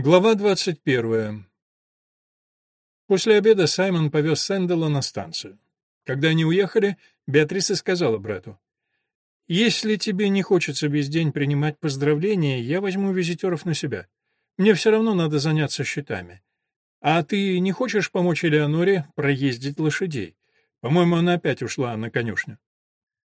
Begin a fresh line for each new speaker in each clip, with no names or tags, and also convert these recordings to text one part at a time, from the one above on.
Глава 21. После обеда Саймон повез Сэндала на станцию. Когда они уехали, Беатриса сказала брату, «Если тебе не хочется весь день принимать поздравления, я возьму визитеров на себя. Мне все равно надо заняться счетами. А ты не хочешь помочь Элеоноре проездить лошадей? По-моему, она опять ушла на конюшню».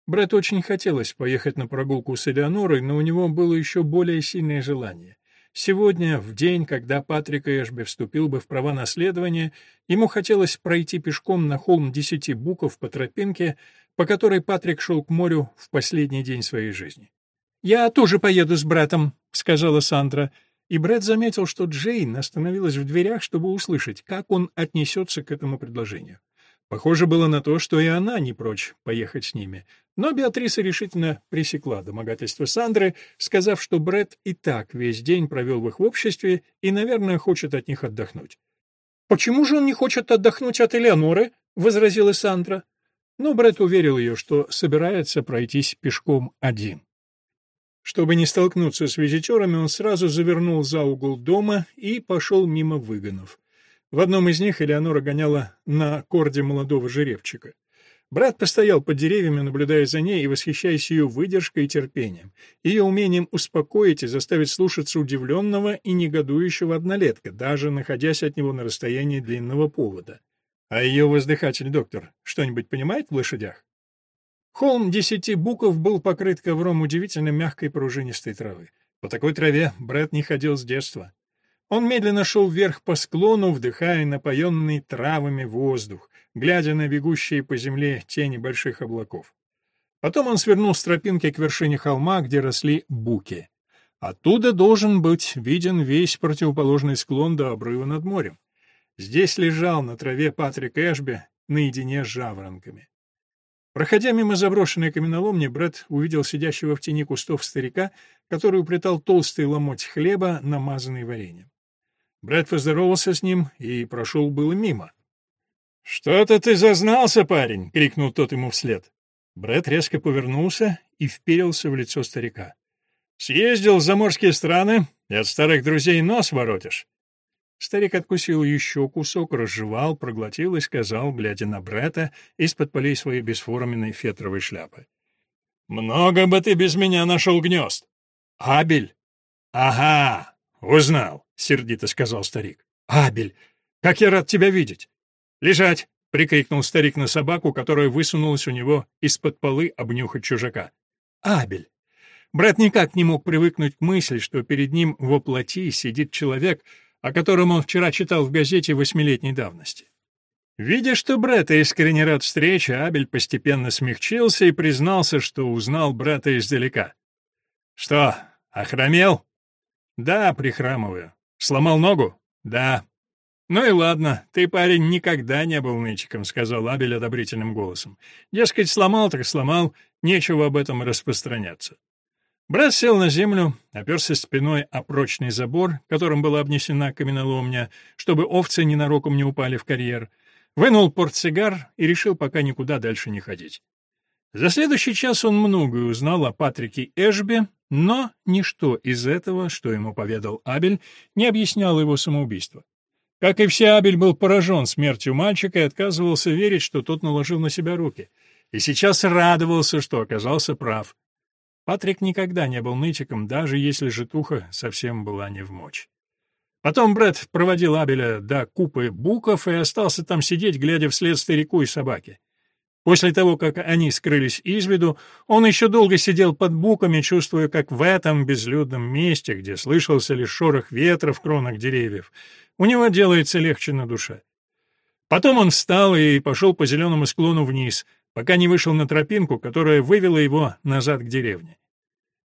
Брату очень хотелось поехать на прогулку с Элеонорой, но у него было еще более сильное желание — Сегодня, в день, когда Патрик Эшби вступил бы в права наследования, ему хотелось пройти пешком на холм десяти буков по тропинке, по которой Патрик шел к морю в последний день своей жизни. «Я тоже поеду с братом», — сказала Сандра, и Брэд заметил, что Джейн остановилась в дверях, чтобы услышать, как он отнесется к этому предложению. Похоже было на то, что и она не прочь поехать с ними, но Беатриса решительно пресекла домогательство Сандры, сказав, что Бред и так весь день провел в их обществе и, наверное, хочет от них отдохнуть. «Почему же он не хочет отдохнуть от Элеоноры?» — возразила Сандра. Но Бред уверил ее, что собирается пройтись пешком один. Чтобы не столкнуться с визитерами, он сразу завернул за угол дома и пошел мимо выгонов. В одном из них Элеонора гоняла на корде молодого жеребчика. Брат постоял под деревьями, наблюдая за ней и восхищаясь ее выдержкой и терпением, ее умением успокоить и заставить слушаться удивленного и негодующего однолетка, даже находясь от него на расстоянии длинного повода. А ее воздыхатель доктор что-нибудь понимает в лошадях? Холм десяти буков был покрыт ковром удивительно мягкой пружинистой травы. По такой траве Брэд не ходил с детства. Он медленно шел вверх по склону, вдыхая напоенный травами воздух, глядя на бегущие по земле тени больших облаков. Потом он свернул с тропинки к вершине холма, где росли буки. Оттуда должен быть виден весь противоположный склон до обрыва над морем. Здесь лежал на траве Патрик Эшби наедине с жаворонками. Проходя мимо заброшенной каменоломни, Брэд увидел сидящего в тени кустов старика, который уплетал толстый ломоть хлеба, намазанный вареньем. Брэд поздоровался с ним и прошел было мимо. «Что-то ты зазнался, парень!» — крикнул тот ему вслед. Брэд резко повернулся и вперился в лицо старика. «Съездил в заморские страны и от старых друзей нос воротишь». Старик откусил еще кусок, разжевал, проглотил и сказал, глядя на Бретта из-под полей своей бесформенной фетровой шляпы. «Много бы ты без меня нашел гнезд!» «Абель!» «Ага, узнал!» — сердито сказал старик. «Абель, как я рад тебя видеть!» «Лежать!» — прикрикнул старик на собаку, которая высунулась у него из-под полы обнюхать чужака. «Абель!» Брат никак не мог привыкнуть к мысли, что перед ним во плоти сидит человек, о котором он вчера читал в газете восьмилетней давности. Видя, что брат искренне рад встрече, Абель постепенно смягчился и признался, что узнал брата издалека. «Что, охромел?» «Да, прихрамываю. Сломал ногу? Да. Ну и ладно, ты, парень, никогда не был нычиком, сказал Абель одобрительным голосом. Дескать, сломал так сломал, нечего об этом распространяться. Брат сел на землю, оперся спиной о прочный забор, которым была обнесена каменоломня, чтобы овцы ненароком не упали в карьер, вынул портсигар и решил пока никуда дальше не ходить. За следующий час он многое узнал о Патрике Эшби, но ничто из этого, что ему поведал Абель, не объясняло его самоубийство. Как и все, Абель был поражен смертью мальчика и отказывался верить, что тот наложил на себя руки. И сейчас радовался, что оказался прав. Патрик никогда не был нытиком, даже если житуха совсем была не в мочь. Потом Брэд проводил Абеля до купы буков и остался там сидеть, глядя вслед старику и собаке. После того, как они скрылись из виду, он еще долго сидел под буками, чувствуя, как в этом безлюдном месте, где слышался лишь шорох ветра в кронах деревьев, у него делается легче на душе. Потом он встал и пошел по зеленому склону вниз, пока не вышел на тропинку, которая вывела его назад к деревне.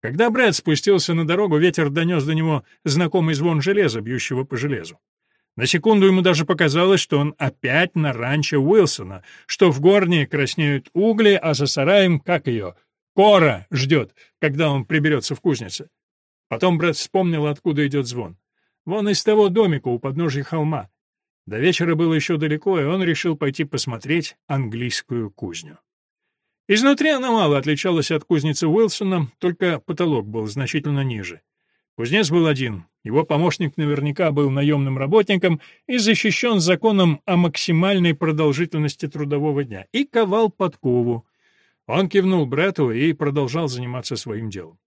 Когда Брэд спустился на дорогу, ветер донес до него знакомый звон железа, бьющего по железу. На секунду ему даже показалось, что он опять на ранчо Уилсона, что в горне краснеют угли, а за сараем, как ее, Кора ждет, когда он приберется в кузнице. Потом брат вспомнил, откуда идет звон. Вон из того домика у подножия холма. До вечера было еще далеко, и он решил пойти посмотреть английскую кузню. Изнутри она мало отличалась от кузницы Уилсона, только потолок был значительно ниже. Кузнец был один, Его помощник наверняка был наемным работником и защищен законом о максимальной продолжительности трудового дня, и ковал подкову. Он кивнул брату и продолжал заниматься своим делом.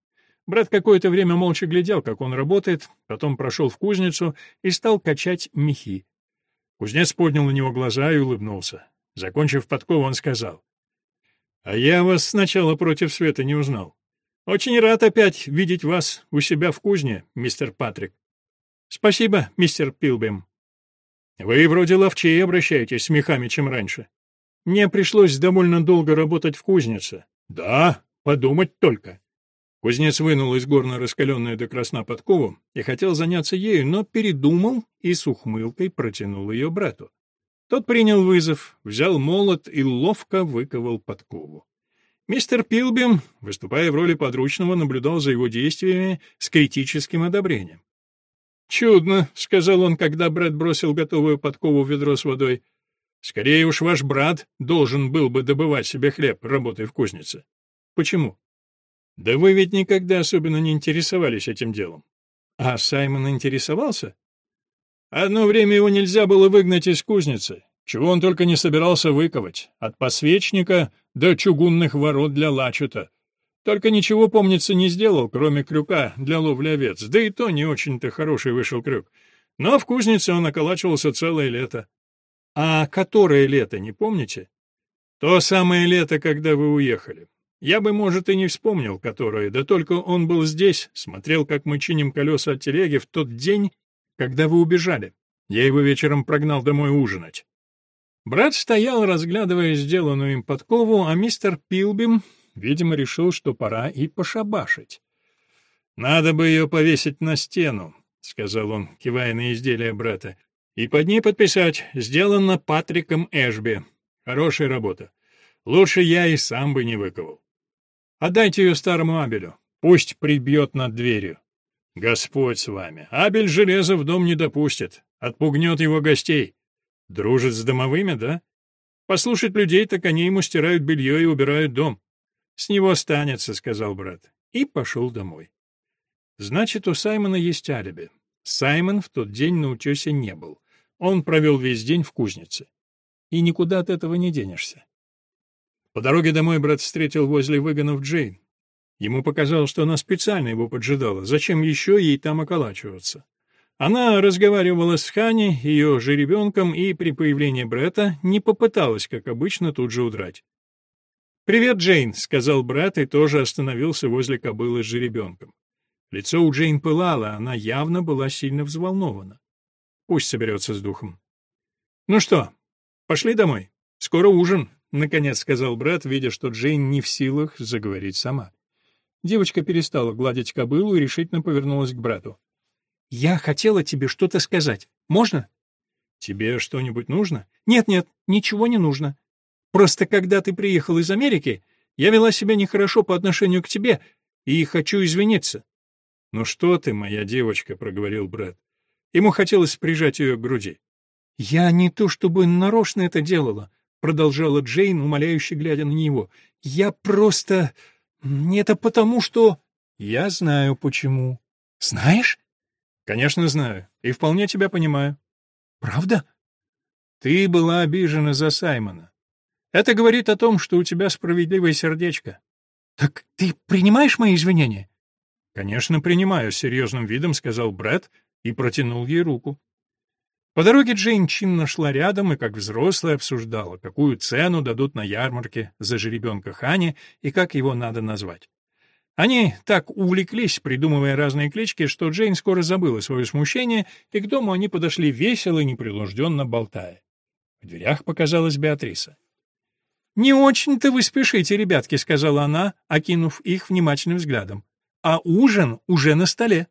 Брат какое-то время молча глядел, как он работает, потом прошел в кузницу и стал качать мехи. Кузнец поднял на него глаза и улыбнулся. Закончив подкову, он сказал, «А я вас сначала против света не узнал. Очень рад опять видеть вас у себя в кузне, мистер Патрик». «Спасибо, мистер Пилбим». «Вы вроде ловчее обращаетесь с мехами, чем раньше. Мне пришлось довольно долго работать в кузнице». «Да, подумать только». Кузнец вынул из горна раскаленную до красна подкову и хотел заняться ею, но передумал и с ухмылкой протянул ее брату. Тот принял вызов, взял молот и ловко выковал подкову. Мистер Пилбим, выступая в роли подручного, наблюдал за его действиями с критическим одобрением. «Чудно», — сказал он, когда Брэд бросил готовую подкову в ведро с водой. «Скорее уж ваш брат должен был бы добывать себе хлеб, работая в кузнице». «Почему?» Да вы ведь никогда особенно не интересовались этим делом. А Саймон интересовался? Одно время его нельзя было выгнать из кузницы, чего он только не собирался выковать, от посвечника до чугунных ворот для лачута. Только ничего, помнится, не сделал, кроме крюка для ловли овец, да и то не очень-то хороший вышел крюк. Но в кузнице он околачивался целое лето. А которое лето, не помните? То самое лето, когда вы уехали. Я бы, может, и не вспомнил, которое, да только он был здесь, смотрел, как мы чиним колеса от телеги в тот день, когда вы убежали. Я его вечером прогнал домой ужинать. Брат стоял, разглядывая сделанную им подкову, а мистер Пилбим, видимо, решил, что пора и пошабашить. «Надо бы ее повесить на стену», — сказал он, кивая на изделие брата, — «и под ней подписать «Сделано Патриком Эшби». Хорошая работа. Лучше я и сам бы не выковал. Отдайте ее старому Абелю. Пусть прибьет над дверью. Господь с вами. Абель железо в дом не допустит. Отпугнет его гостей. Дружит с домовыми, да? Послушать людей, так они ему стирают белье и убирают дом. С него останется, — сказал брат. И пошел домой. Значит, у Саймона есть алиби. Саймон в тот день на утесе не был. Он провел весь день в кузнице. И никуда от этого не денешься. По дороге домой брат встретил возле выгонов Джейн. Ему показалось, что она специально его поджидала. Зачем еще ей там околачиваться? Она разговаривала с Хани, ее жеребенком, и при появлении Бретта не попыталась, как обычно, тут же удрать. «Привет, Джейн», — сказал брат и тоже остановился возле кобылы с жеребенком. Лицо у Джейн пылало, она явно была сильно взволнована. Пусть соберется с духом. «Ну что, пошли домой? Скоро ужин», — наконец сказал брат, видя, что Джейн не в силах заговорить сама. Девочка перестала гладить кобылу и решительно повернулась к брату. «Я хотела тебе что-то сказать. Можно?» «Тебе что-нибудь нужно?» «Нет-нет, ничего не нужно. Просто когда ты приехал из Америки, я вела себя нехорошо по отношению к тебе и хочу извиниться». «Ну что ты, моя девочка», — проговорил брат. Ему хотелось прижать ее к груди. «Я не то чтобы нарочно это делала. — продолжала Джейн, умоляюще глядя на него. «Я просто... Это потому, что...» «Я знаю, почему». «Знаешь?» «Конечно, знаю. И вполне тебя понимаю». «Правда?» «Ты была обижена за Саймона. Это говорит о том, что у тебя справедливое сердечко». «Так ты принимаешь мои извинения?» «Конечно, принимаю», — с серьезным видом сказал Брэд и протянул ей руку. По дороге Джейн чинно шла рядом и, как взрослая, обсуждала, какую цену дадут на ярмарке за жеребенка Хани и как его надо назвать. Они так увлеклись, придумывая разные клички, что Джейн скоро забыла свое смущение, и к дому они подошли весело и непринужденно болтая. В дверях показалась Беатриса. «Не очень-то вы спешите, ребятки», — сказала она, окинув их внимательным взглядом. «А ужин уже на столе».